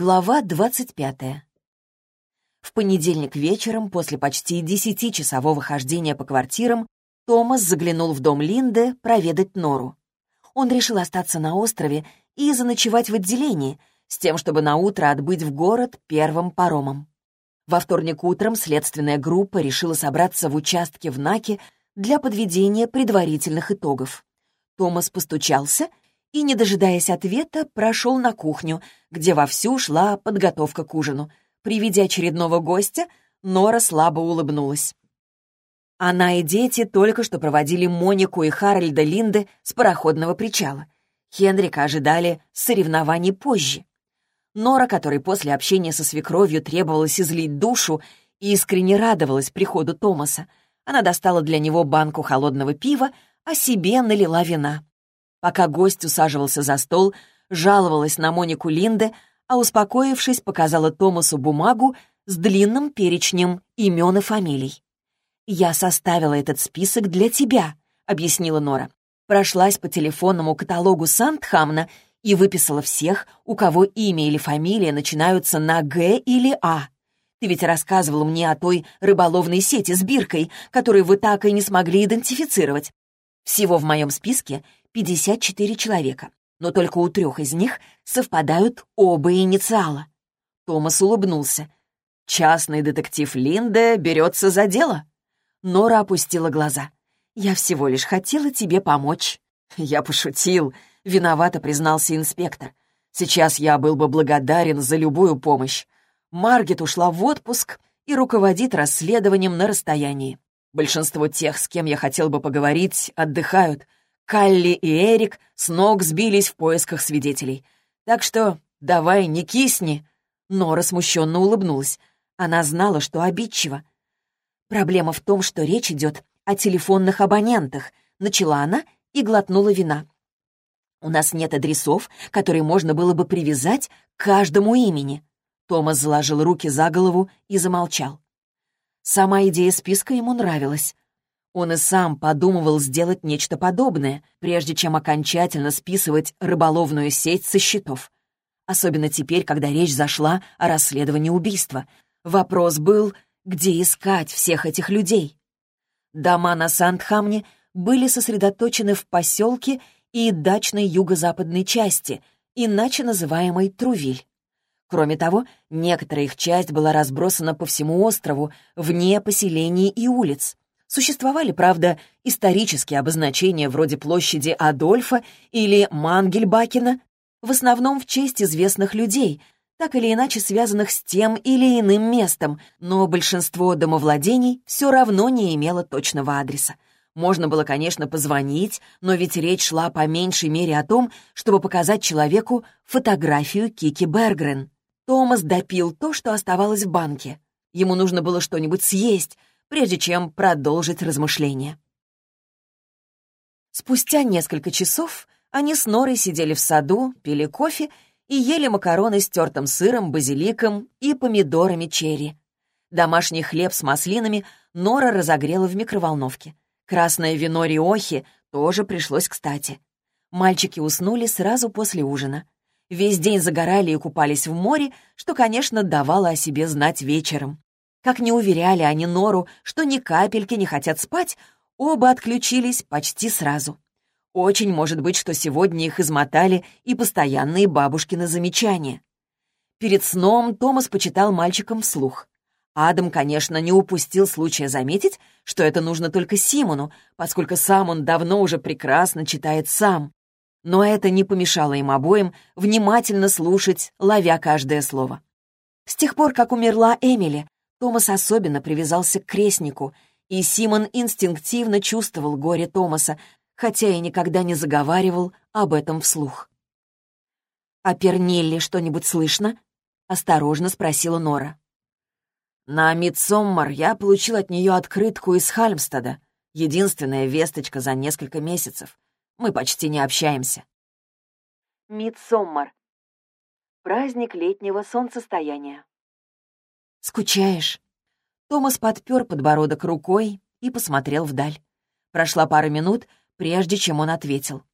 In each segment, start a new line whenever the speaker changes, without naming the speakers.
Глава 25. В понедельник вечером, после почти десятичасового хождения по квартирам, Томас заглянул в дом Линды проведать Нору. Он решил остаться на острове и заночевать в отделении, с тем, чтобы наутро отбыть в город первым паромом. Во вторник утром следственная группа решила собраться в участке в Наке для подведения предварительных итогов. Томас постучался и, не дожидаясь ответа, прошел на кухню, где вовсю шла подготовка к ужину. При виде очередного гостя Нора слабо улыбнулась. Она и дети только что проводили Монику и Харальда Линды с пароходного причала. Хенрика ожидали соревнований позже. Нора, которой после общения со свекровью требовалось излить душу, искренне радовалась приходу Томаса. Она достала для него банку холодного пива, а себе налила вина. Пока гость усаживался за стол, жаловалась на Монику Линде, а, успокоившись, показала Томасу бумагу с длинным перечнем имен и фамилий. «Я составила этот список для тебя», — объяснила Нора. Прошлась по телефонному каталогу Сандхамна и выписала всех, у кого имя или фамилия начинаются на «Г» или «А». Ты ведь рассказывала мне о той рыболовной сети с биркой, которую вы так и не смогли идентифицировать. Всего в моем списке 54 человека, но только у трех из них совпадают оба инициала. Томас улыбнулся. «Частный детектив Линда берется за дело?» Нора опустила глаза. «Я всего лишь хотела тебе помочь». «Я пошутил», — виновато признался инспектор. «Сейчас я был бы благодарен за любую помощь. Маргет ушла в отпуск и руководит расследованием на расстоянии. Большинство тех, с кем я хотел бы поговорить, отдыхают. Калли и Эрик с ног сбились в поисках свидетелей. Так что давай, не кисни. Нора смущенно улыбнулась. Она знала, что обидчиво. Проблема в том, что речь идет о телефонных абонентах. Начала она и глотнула вина. У нас нет адресов, которые можно было бы привязать к каждому имени. Томас заложил руки за голову и замолчал. Сама идея списка ему нравилась. Он и сам подумывал сделать нечто подобное, прежде чем окончательно списывать рыболовную сеть со счетов. Особенно теперь, когда речь зашла о расследовании убийства. Вопрос был, где искать всех этих людей. Дома на Сандхамне были сосредоточены в поселке и дачной юго-западной части, иначе называемой Трувиль. Кроме того, некоторая их часть была разбросана по всему острову, вне поселений и улиц. Существовали, правда, исторические обозначения вроде площади Адольфа или Мангельбакена, в основном в честь известных людей, так или иначе связанных с тем или иным местом, но большинство домовладений все равно не имело точного адреса. Можно было, конечно, позвонить, но ведь речь шла по меньшей мере о том, чтобы показать человеку фотографию Кики Бергрен. Томас допил то, что оставалось в банке. Ему нужно было что-нибудь съесть, прежде чем продолжить размышления. Спустя несколько часов они с Норой сидели в саду, пили кофе и ели макароны с тертым сыром, базиликом и помидорами черри. Домашний хлеб с маслинами Нора разогрела в микроволновке. Красное вино Риохи тоже пришлось кстати. Мальчики уснули сразу после ужина. Весь день загорали и купались в море, что, конечно, давало о себе знать вечером. Как не уверяли они Нору, что ни капельки не хотят спать, оба отключились почти сразу. Очень может быть, что сегодня их измотали и постоянные бабушкины замечания. Перед сном Томас почитал мальчикам вслух. Адам, конечно, не упустил случая заметить, что это нужно только Симону, поскольку сам он давно уже прекрасно читает сам. Но это не помешало им обоим внимательно слушать, ловя каждое слово. С тех пор, как умерла Эмили, Томас особенно привязался к крестнику, и Симон инстинктивно чувствовал горе Томаса, хотя и никогда не заговаривал об этом вслух. «О Пернелле что-нибудь слышно?» — осторожно спросила Нора. «На Мидсоммар я получил от нее открытку из Хальмстада. Единственная весточка за несколько месяцев. Мы почти не общаемся». Мидсоммар. Праздник летнего солнцестояния. «Скучаешь?» Томас подпер подбородок рукой и посмотрел вдаль. Прошла пара минут, прежде чем он ответил.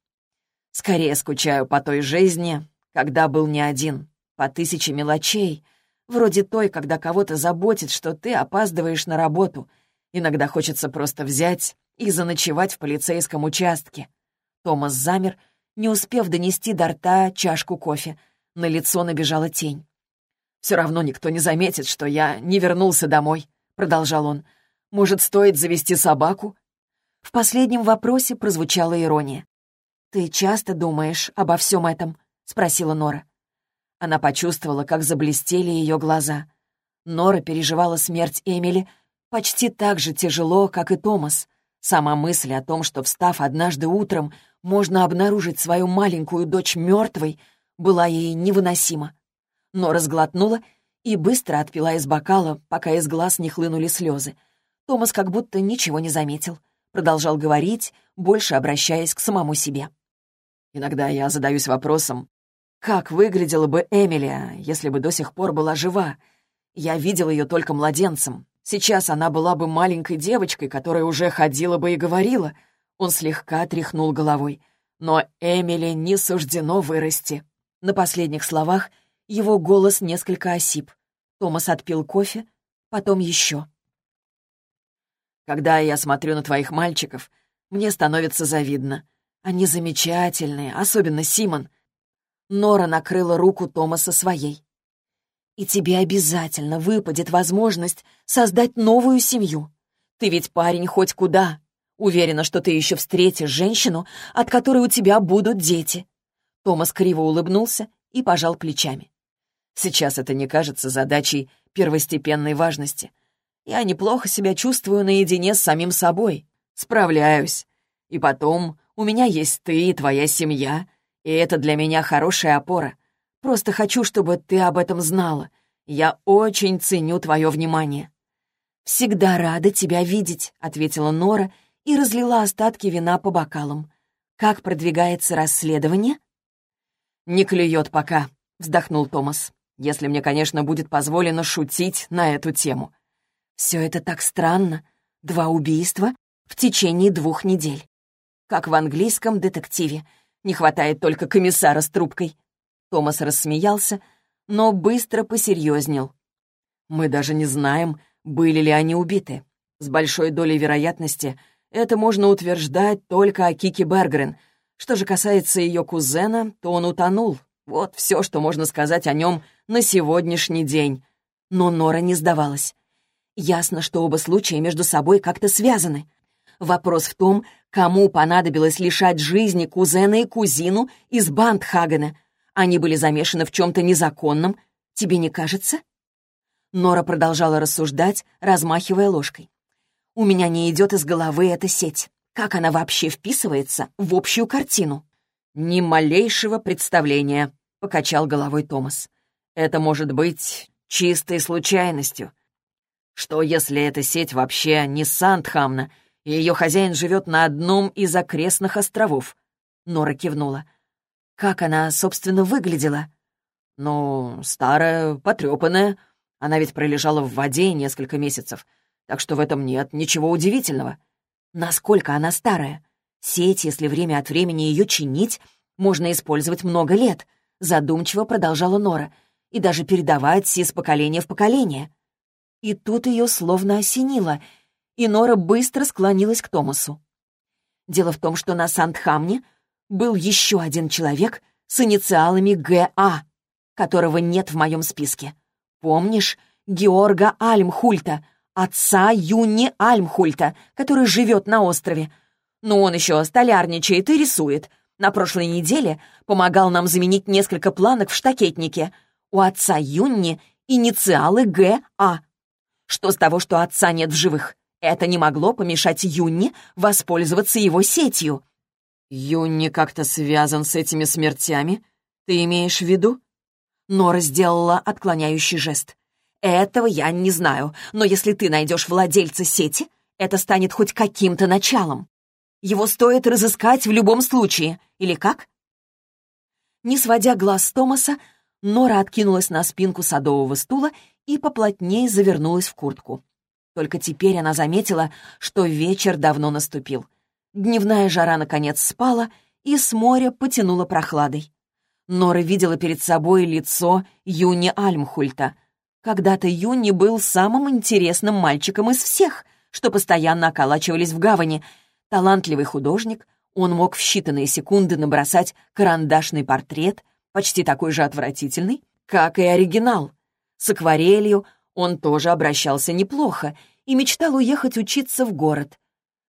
«Скорее скучаю по той жизни, когда был не один. по тысяче мелочей, вроде той, когда кого-то заботит, что ты опаздываешь на работу. Иногда хочется просто взять и заночевать в полицейском участке. Томас замер, не успев донести до рта чашку кофе. На лицо набежала тень. «Все равно никто не заметит, что я не вернулся домой», — продолжал он. «Может, стоит завести собаку?» В последнем вопросе прозвучала ирония. «Ты часто думаешь обо всем этом?» — спросила Нора. Она почувствовала, как заблестели ее глаза. Нора переживала смерть Эмили почти так же тяжело, как и Томас. Сама мысль о том, что, встав однажды утром, можно обнаружить свою маленькую дочь мертвой, была ей невыносима. Нора сглотнула и быстро отпила из бокала, пока из глаз не хлынули слезы. Томас как будто ничего не заметил. Продолжал говорить, больше обращаясь к самому себе. Иногда я задаюсь вопросом, как выглядела бы Эмилия, если бы до сих пор была жива? Я видел ее только младенцем. Сейчас она была бы маленькой девочкой, которая уже ходила бы и говорила. Он слегка тряхнул головой. Но Эмили не суждено вырасти. На последних словах его голос несколько осип. Томас отпил кофе, потом еще. «Когда я смотрю на твоих мальчиков, мне становится завидно. Они замечательные, особенно Симон. Нора накрыла руку Томаса своей. «И тебе обязательно выпадет возможность создать новую семью. Ты ведь парень хоть куда. Уверена, что ты еще встретишь женщину, от которой у тебя будут дети». Томас криво улыбнулся и пожал плечами. «Сейчас это не кажется задачей первостепенной важности. Я неплохо себя чувствую наедине с самим собой. Справляюсь. И потом, у меня есть ты и твоя семья, и это для меня хорошая опора. Просто хочу, чтобы ты об этом знала. Я очень ценю твое внимание». «Всегда рада тебя видеть», — ответила Нора и разлила остатки вина по бокалам. «Как продвигается расследование?» «Не клюет пока», — вздохнул Томас. «Если мне, конечно, будет позволено шутить на эту тему». «Все это так странно. Два убийства в течение двух недель. Как в английском детективе. Не хватает только комиссара с трубкой». Томас рассмеялся, но быстро посерьезнел. «Мы даже не знаем, были ли они убиты. С большой долей вероятности это можно утверждать только о Кике Бергрен. Что же касается ее кузена, то он утонул. Вот все, что можно сказать о нем на сегодняшний день». Но Нора не сдавалась. Ясно, что оба случая между собой как-то связаны. Вопрос в том, кому понадобилось лишать жизни кузена и кузину из Бандхагена. Они были замешаны в чем-то незаконном. Тебе не кажется? Нора продолжала рассуждать, размахивая ложкой. «У меня не идет из головы эта сеть. Как она вообще вписывается в общую картину?» «Ни малейшего представления», — покачал головой Томас. «Это может быть чистой случайностью. Что, если эта сеть вообще не Сандхамна, и ее хозяин живет на одном из окрестных островов. Нора кивнула. Как она, собственно, выглядела? Ну, старая, потрепанная. Она ведь пролежала в воде несколько месяцев, так что в этом нет ничего удивительного. Насколько она старая? Сеть, если время от времени ее чинить, можно использовать много лет, задумчиво продолжала Нора, и даже передавать из поколения в поколение. И тут ее словно осенило — и Нора быстро склонилась к Томасу. Дело в том, что на Сандхамне был еще один человек с инициалами ГА, которого нет в моем списке. Помнишь Георга Альмхульта, отца Юни Альмхульта, который живет на острове? Ну, он еще столярничает и рисует. На прошлой неделе помогал нам заменить несколько планок в штакетнике. У отца Юнни инициалы ГА. Что с того, что отца нет в живых? Это не могло помешать Юнни воспользоваться его сетью. «Юнни как-то связан с этими смертями? Ты имеешь в виду?» Нора сделала отклоняющий жест. «Этого я не знаю, но если ты найдешь владельца сети, это станет хоть каким-то началом. Его стоит разыскать в любом случае, или как?» Не сводя глаз с Томаса, Нора откинулась на спинку садового стула и поплотнее завернулась в куртку. Только теперь она заметила, что вечер давно наступил. Дневная жара, наконец, спала, и с моря потянула прохладой. Нора видела перед собой лицо Юни Альмхульта. Когда-то Юни был самым интересным мальчиком из всех, что постоянно околачивались в гавани. Талантливый художник, он мог в считанные секунды набросать карандашный портрет, почти такой же отвратительный, как и оригинал. С акварелью он тоже обращался неплохо и мечтал уехать учиться в город.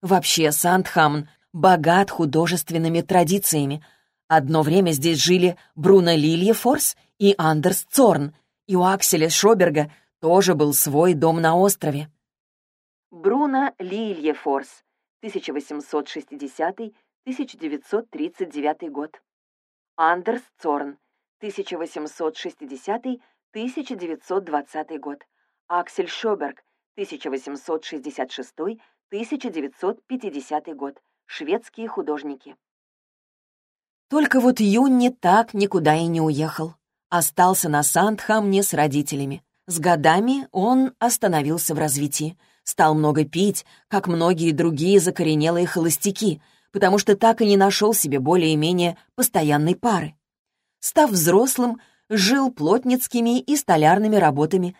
Вообще, Сандхамн богат художественными традициями. Одно время здесь жили Бруно Лильефорс и Андерс Цорн, и у Акселя Шоберга тоже был свой дом на острове. Бруно Лильефорс, 1860-1939 год. Андерс Цорн, 1860-1920 год. Аксель Шоберг, 1866-1950 год. Шведские художники. Только вот Юнни так никуда и не уехал. Остался на Сандхамне с родителями. С годами он остановился в развитии. Стал много пить, как многие другие закоренелые холостяки, потому что так и не нашел себе более-менее постоянной пары. Став взрослым, жил плотницкими и столярными работами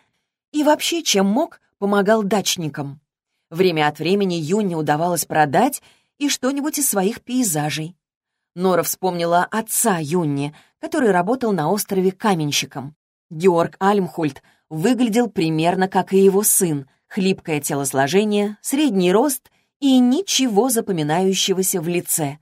и вообще, чем мог, помогал дачникам. Время от времени Юнне удавалось продать и что-нибудь из своих пейзажей. Нора вспомнила отца Юнни, который работал на острове каменщиком. Георг Альмхульт выглядел примерно как и его сын, хлипкое телосложение, средний рост и ничего запоминающегося в лице.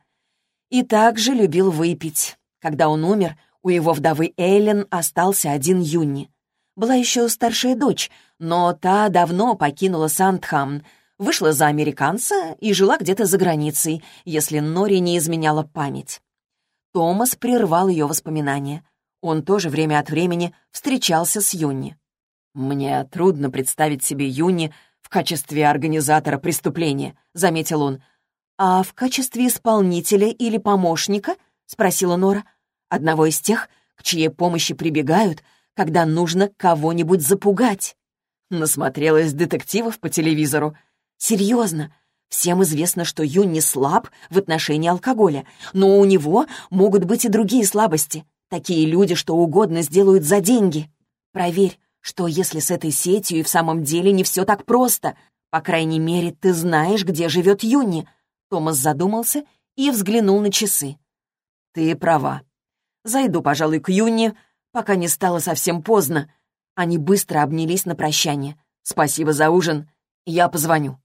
И также любил выпить. Когда он умер, у его вдовы Эйлен остался один Юнни. Была еще старшая дочь, но та давно покинула Сандхамн, вышла за американца и жила где-то за границей, если Нори не изменяла память. Томас прервал ее воспоминания. Он тоже время от времени встречался с Юнни. «Мне трудно представить себе Юнни в качестве организатора преступления», — заметил он. «А в качестве исполнителя или помощника?» — спросила Нора. «Одного из тех, к чьей помощи прибегают, когда нужно кого-нибудь запугать». Насмотрелась детективов по телевизору. Серьезно, всем известно, что Юн не слаб в отношении алкоголя, но у него могут быть и другие слабости. Такие люди что угодно сделают за деньги. Проверь, что если с этой сетью и в самом деле не все так просто. По крайней мере, ты знаешь, где живет Юнни. Томас задумался и взглянул на часы. Ты права. Зайду, пожалуй, к Юнни, пока не стало совсем поздно. Они быстро обнялись на прощание. Спасибо за ужин. Я позвоню.